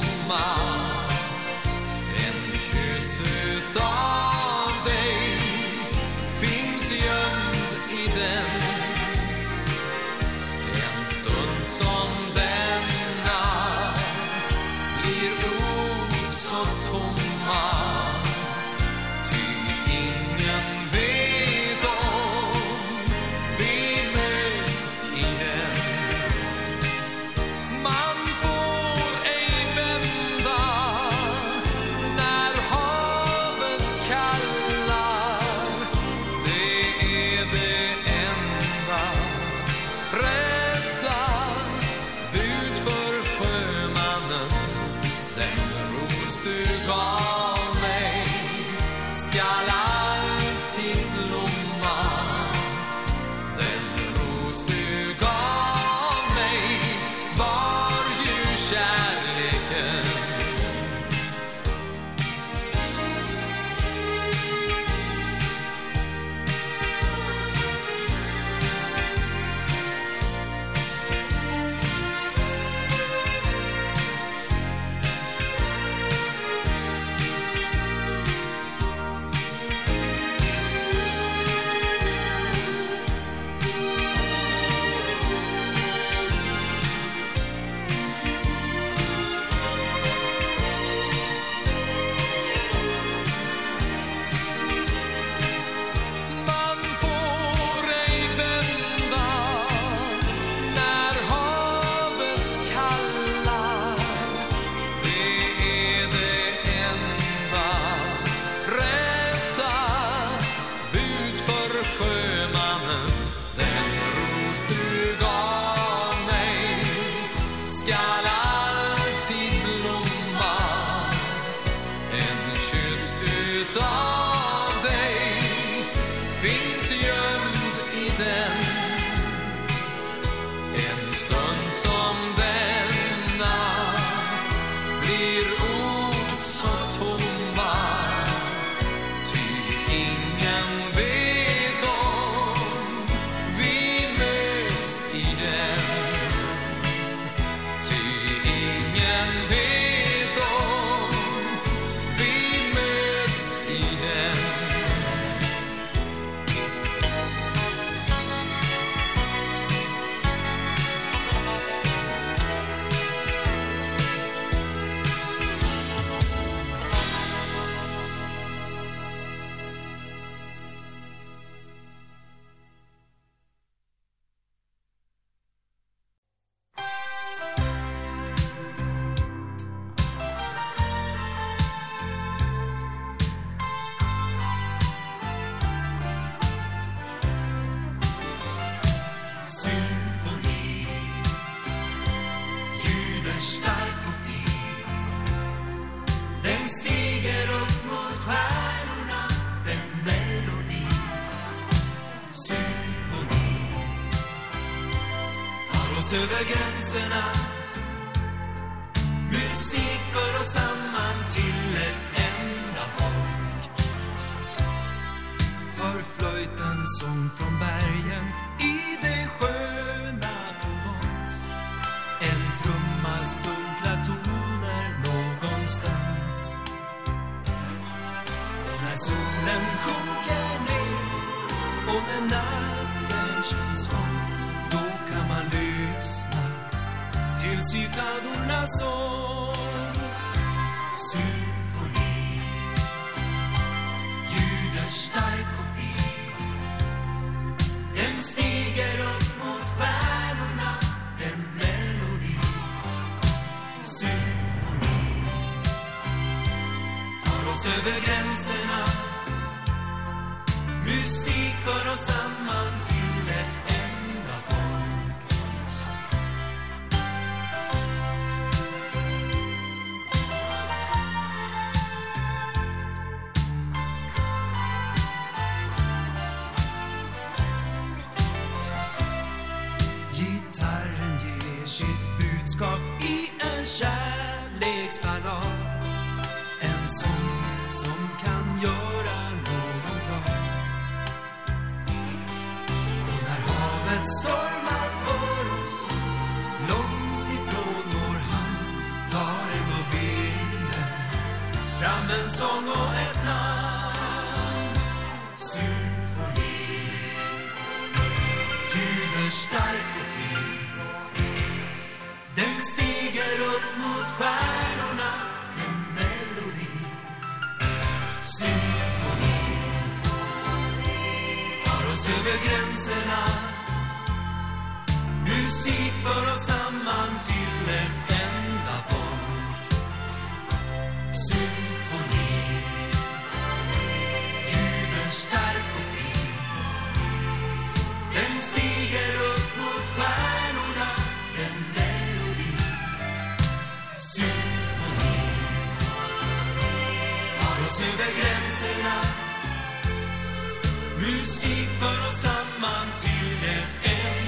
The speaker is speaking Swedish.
blomma. En kyss utav dig finns gömd i den. En stund som Jahr. Symfoni. Ljuder stark och fin. Den stiger upp mot stjärnorna Den melodi. Symfoni. Tar oss över gränserna. Musik för oss samman till ett enda folk. Hör flöjten sång från natten hopp Då kan man lyssna till citadornas sång. Symfoni. Ljuder stark och fin. Den stiger upp mot stjärnorna En melodi. Symfoni. Tar oss över gränserna. Musik för oss samman till kärleksballad En sång som kan göra någon glad Och när havet stormar för oss Långt ifrån vår hand Tar en och vinden Fram en sång och ett namn. Symfoni. Ljuder stark och fin. Den stiger upp mot stjärnorna, en melodi. Symfoni. Tar oss över gränserna. Musik för oss samman till ett Symfoni. Tar oss över gränserna. Musik för oss samman till ett enda.